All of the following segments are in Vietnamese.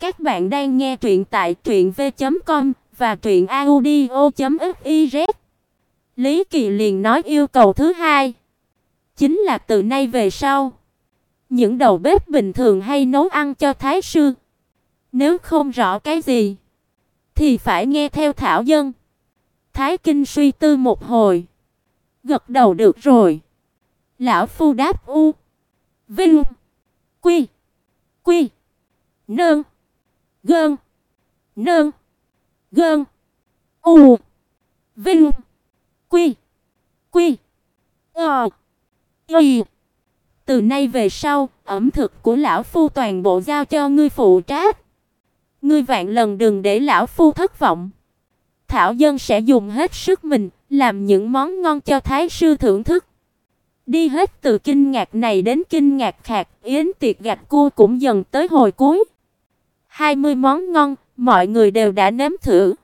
Các bạn đang nghe truyện tại truyệnv.com và truyệnaudio.fiz. Lý Kỳ liền nói yêu cầu thứ hai, chính là từ nay về sau, những đầu bếp bình thường hay nấu ăn cho thái sư, nếu không rõ cái gì thì phải nghe theo thảo dân. Thái Kinh suy tư một hồi, gật đầu được rồi. Lão phu đáp u, Vinh, Quy, Quy, Nương, Gơn, Nương, Gơn, U, Vinh, Quy, Quy, Ờ, Y. Từ nay về sau, ẩm thực của lão phu toàn bộ giao cho ngươi phụ trách. Ngươi vạn lần đừng để lão phu thất vọng. Thảo dân sẽ dùng hết sức mình, làm những món ngon cho thái sư thưởng thức. Đi hết từ kinh ngạc này đến kinh ngạc khác, yến tiệc gạch cua cũng dần tới hồi cuối. 20 món ngon, mọi người đều đã nếm thử.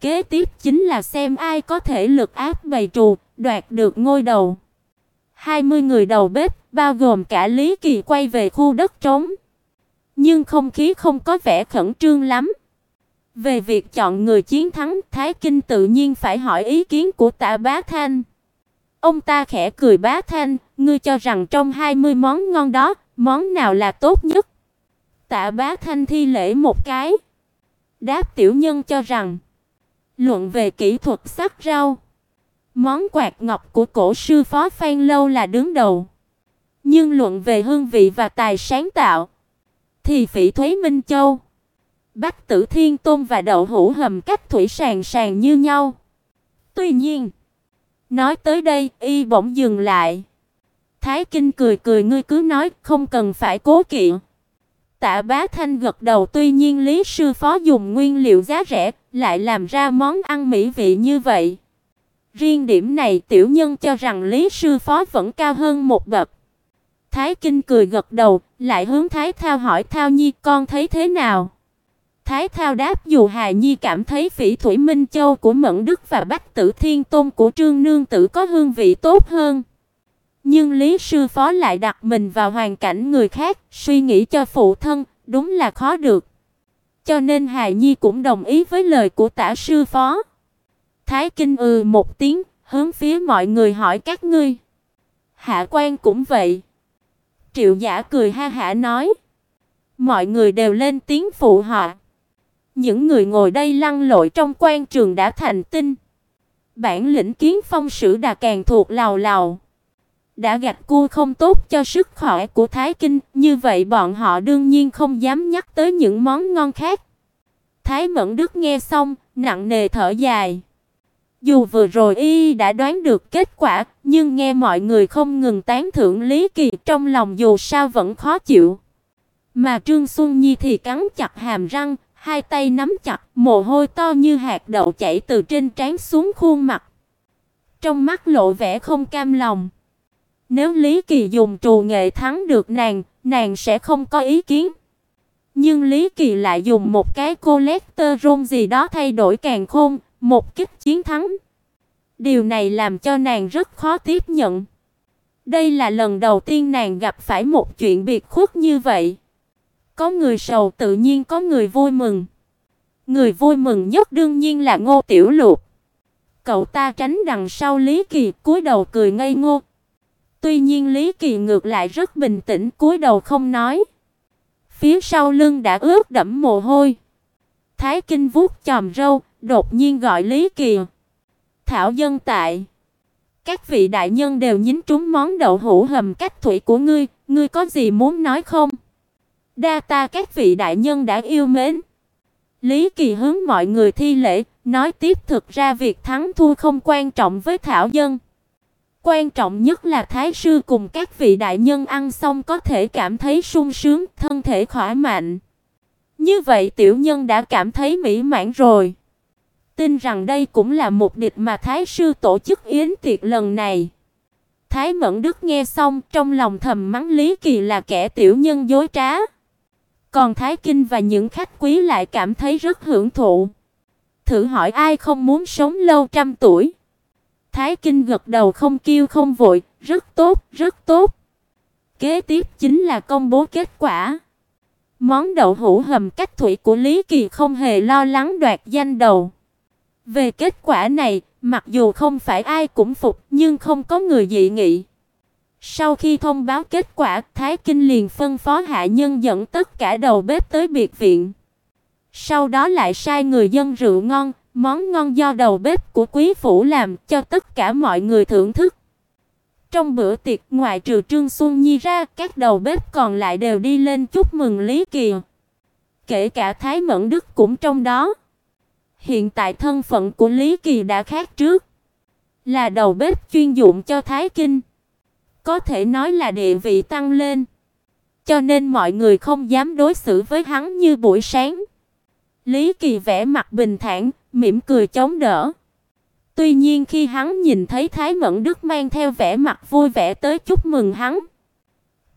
Kế tiếp chính là xem ai có thể lực áp bầy trù, đoạt được ngôi đầu. 20 người đầu bếp, bao gồm cả Lý Kỳ quay về khu đất trống. Nhưng không khí không có vẻ khẩn trương lắm. Về việc chọn người chiến thắng, Thái Kinh tự nhiên phải hỏi ý kiến của Tạ Bá Thanh. Ông ta khẽ cười Bá Thanh, ngươi cho rằng trong 20 món ngon đó, món nào là tốt nhất? Tạ Bá Thanh thi lễ một cái. Đáp tiểu nhân cho rằng, luận về kỹ thuật sắc rau, món quạt ngọc của cổ sư Phó Phan Lâu là đứng đầu. Nhưng luận về hương vị và tài sáng tạo, thì Phỉ Thúy Minh Châu, Bách Tử Thiên Tôn và đậu hũ hầm cách thủy sàng sàng như nhau. Tuy nhiên, nói tới đây, y bỗng dừng lại. Thái Kinh cười cười ngươi cứ nói, không cần phải cố kỵ. Tạ Bá Thanh gật đầu, tuy nhiên Lý sư phó dùng nguyên liệu giá rẻ, lại làm ra món ăn mỹ vị như vậy. Riêng điểm này tiểu nhân cho rằng Lý sư phó vẫn cao hơn một bậc. Thái Kinh cười gật đầu, lại hướng Thái Thao hỏi Thao Nhi con thấy thế nào? Thái Thao đáp dù Hà Nhi cảm thấy Phỉ Thủy Minh Châu của Mẫn Đức và Bách Tử Thiên Tôn của Trương Nương tử có hương vị tốt hơn. Nhưng Lý sư phó lại đặt mình vào hoàn cảnh người khác, suy nghĩ cho phụ thân, đúng là khó được. Cho nên Hà Nhi cũng đồng ý với lời của Tả sư phó. Thái Kinh ừ một tiếng, hướng phía mọi người hỏi các ngươi. Hạ quan cũng vậy. Triệu Giả cười ha hả nói. Mọi người đều lên tiếng phụ họ. Những người ngồi đây lăn lội trong quan trường đã thành tinh. Bản lĩnh kiến phong sử đà càng thuộc lào lào. Đã gạch cua không tốt cho sức khỏe của Thái Kinh, như vậy bọn họ đương nhiên không dám nhắc tới những món ngon khác. Thái Mẫn Đức nghe xong, nặng nề thở dài. Dù vừa rồi y đã đoán được kết quả, nhưng nghe mọi người không ngừng tán thưởng Lý Kỳ, trong lòng dù sao vẫn khó chịu. Mà Trương Xuân Nhi thì cắn chặt hàm răng, hai tay nắm chặt, mồ hôi to như hạt đậu chảy từ trên trán xuống khuôn mặt. Trong mắt lộ vẻ không cam lòng. Nếu Lý Kỳ dùng trù nghệ thắng được nàng, nàng sẽ không có ý kiến. Nhưng Lý Kỳ lại dùng một cái cholesterol gì đó thay đổi càng khôn, một kích chiến thắng. Điều này làm cho nàng rất khó tiếp nhận. Đây là lần đầu tiên nàng gặp phải một chuyện biệt khuất như vậy. Có người sầu tự nhiên có người vui mừng. Người vui mừng nhất đương nhiên là Ngô Tiểu Lục. Cậu ta tránh đằng sau Lý Kỳ, cúi đầu cười ngây ngô. Tuy nhiên Lý Kỳ ngược lại rất bình tĩnh, cúi đầu không nói. Phía sau lưng đã ướt đẫm mồ hôi. Thái Kinh vuốt chòm râu, đột nhiên gọi Lý Kỳ. Thảo dân tại. Các vị đại nhân đều nhín trúng món đậu hũ hầm cách thủy của ngươi, ngươi có gì muốn nói không? Đa ta các vị đại nhân đã yêu mến. Lý Kỳ hướng mọi người thi lễ, nói tiếp thực ra việc thắng thua không quan trọng với Thảo dân. Quan trọng nhất là thái sư cùng các vị đại nhân ăn xong có thể cảm thấy sung sướng, thân thể khỏe mạnh. Như vậy tiểu nhân đã cảm thấy mỹ mãn rồi. Tin rằng đây cũng là mục đích mà thái sư tổ chức yến tiệc lần này. Thái Mẫn Đức nghe xong, trong lòng thầm mắng Lý Kỳ là kẻ tiểu nhân dối trá. Còn Thái Kinh và những khách quý lại cảm thấy rất hưởng thụ. Thử hỏi ai không muốn sống lâu trăm tuổi? Thái Kinh gật đầu không kêu không vội, rất tốt, rất tốt. Kế tiếp chính là công bố kết quả. Món đậu hũ hầm cách thủy của Lý Kỳ không hề lo lắng đoạt danh đầu. Về kết quả này, mặc dù không phải ai cũng phục, nhưng không có người dị nghị. Sau khi thông báo kết quả, Thái Kinh liền phân phó hạ nhân dẫn tất cả đầu bếp tới biệt viện. Sau đó lại sai người dân rượu ngon, món ngon do đầu bếp của quý phủ làm cho tất cả mọi người thưởng thức. Trong bữa tiệc, ngoại trừ Trương Xuân Nhi ra, các đầu bếp còn lại đều đi lên chúc mừng Lý Kỳ. Kể cả Thái Mẫn Đức cũng trong đó. Hiện tại thân phận của Lý Kỳ đã khác trước, là đầu bếp chuyên dụng cho Thái Kinh. Có thể nói là địa vị tăng lên, cho nên mọi người không dám đối xử với hắn như buổi sáng. Lý Kỳ vẻ mặt bình thản, mỉm cười chống đỡ. Tuy nhiên khi hắn nhìn thấy Thái Mẫn Đức mang theo vẻ mặt vui vẻ tới chúc mừng hắn,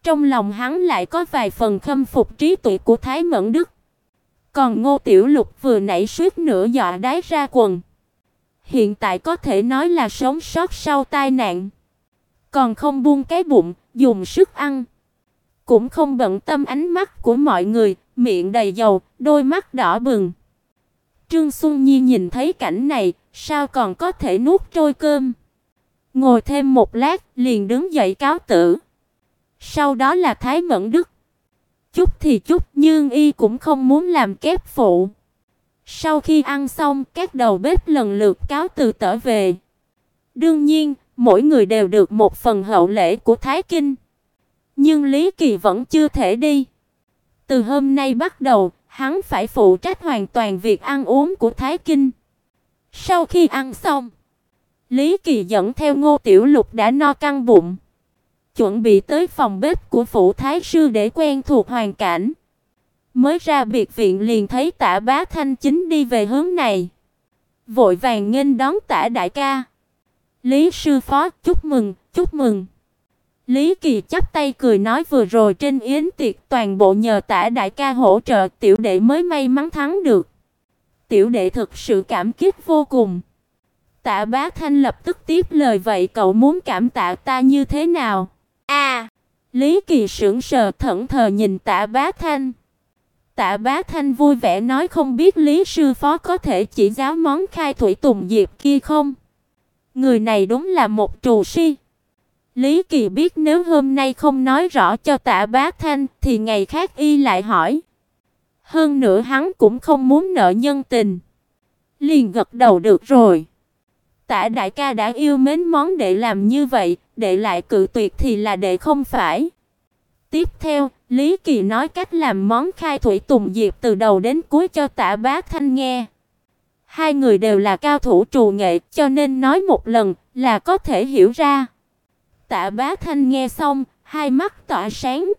trong lòng hắn lại có vài phần khâm phục trí tuệ của Thái Mẫn Đức. Còn Ngô Tiểu Lục vừa nãy suýt nữa dọa đái ra quần. Hiện tại có thể nói là sống sót sau tai nạn. Còn không buông cái bụng, dùng sức ăn. Cũng không bận tâm ánh mắt của mọi người, miệng đầy dầu, đôi mắt đỏ bừng. Trương Xuân Nhi nhìn thấy cảnh này, sao còn có thể nuốt trôi cơm. Ngồi thêm một lát, liền đứng dậy cáo tử. Sau đó là Thái Mẫn Đức. Chút thì chút, nhưng y cũng không muốn làm kép phụ. Sau khi ăn xong, các đầu bếp lần lượt cáo từ trở về. Đương nhiên, mỗi người đều được một phần hậu lễ của Thái Kinh. Nhưng Lý Kỳ vẫn chưa thể đi. Từ hôm nay bắt đầu, hắn phải phụ trách hoàn toàn việc ăn uống của Thái Kinh. Sau khi ăn xong, Lý Kỳ dẫn theo Ngô Tiểu Lục đã no căng bụng chuẩn bị tới phòng bếp của phủ thái sư để quen thuộc hoàn cảnh. Mới ra biệt viện liền thấy Tả Bá Thanh chính đi về hướng này. Vội vàng nghênh đón Tả đại ca. Lý sư phó, chúc mừng, chúc mừng. Lý Kỳ chắp tay cười nói vừa rồi trên yến tiệc toàn bộ nhờ Tả đại ca hỗ trợ, tiểu đệ mới may mắn thắng được. Tiểu đệ thực sự cảm kích vô cùng. Tạ Bá Thanh lập tức tiếp lời vậy cậu muốn cảm tạ ta như thế nào? A! Lý Kỳ sững sờ thẫn thờ nhìn Tạ Bá Thanh. Tạ Bá Thanh vui vẻ nói không biết Lý sư phó có thể chỉ giáo món khai thủy tùng diệp kia không? Người này đúng là một trù si. Lý Kỳ biết nếu hôm nay không nói rõ cho Tạ Bá Thanh thì ngày khác y lại hỏi. Hơn nữa hắn cũng không muốn nợ nhân tình. Liền gật đầu được rồi. Tạ đại ca đã yêu mến món đệ làm như vậy, đệ lại cự tuyệt thì là đệ không phải. Tiếp theo, Lý Kỳ nói cách làm món khai thủy tùng diệp từ đầu đến cuối cho Tạ Bá Thanh nghe. Hai người đều là cao thủ trù nghệ, cho nên nói một lần là có thể hiểu ra. Tạ Bá Thanh nghe xong, hai mắt tỏa sáng.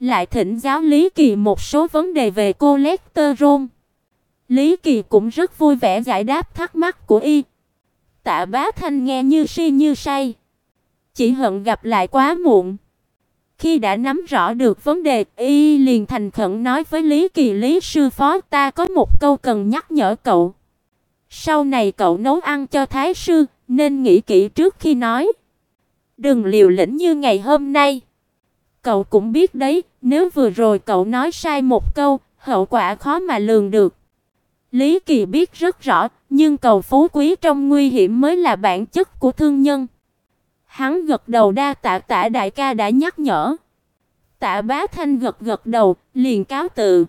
Lại thỉnh giáo Lý Kỳ một số vấn đề về cholesterol. Lý Kỳ cũng rất vui vẻ giải đáp thắc mắc của y. Tạ Bá Thanh nghe như si như say. Chỉ hận gặp lại quá muộn. Khi đã nắm rõ được vấn đề, y liền thành khẩn nói với Lý Kỳ Lý sư phó ta có một câu cần nhắc nhở cậu. Sau này cậu nấu ăn cho thái sư, nên nghĩ kỹ trước khi nói. Đừng liều lĩnh như ngày hôm nay. Cậu cũng biết đấy, nếu vừa rồi cậu nói sai một câu, hậu quả khó mà lường được. Lý Kỳ biết rất rõ, nhưng cầu phú quý trong nguy hiểm mới là bản chất của thương nhân. Hắn gật đầu đa tạ tạ đại ca đã nhắc nhở. Tạ Bá Thanh gật gật đầu, liền cáo từ.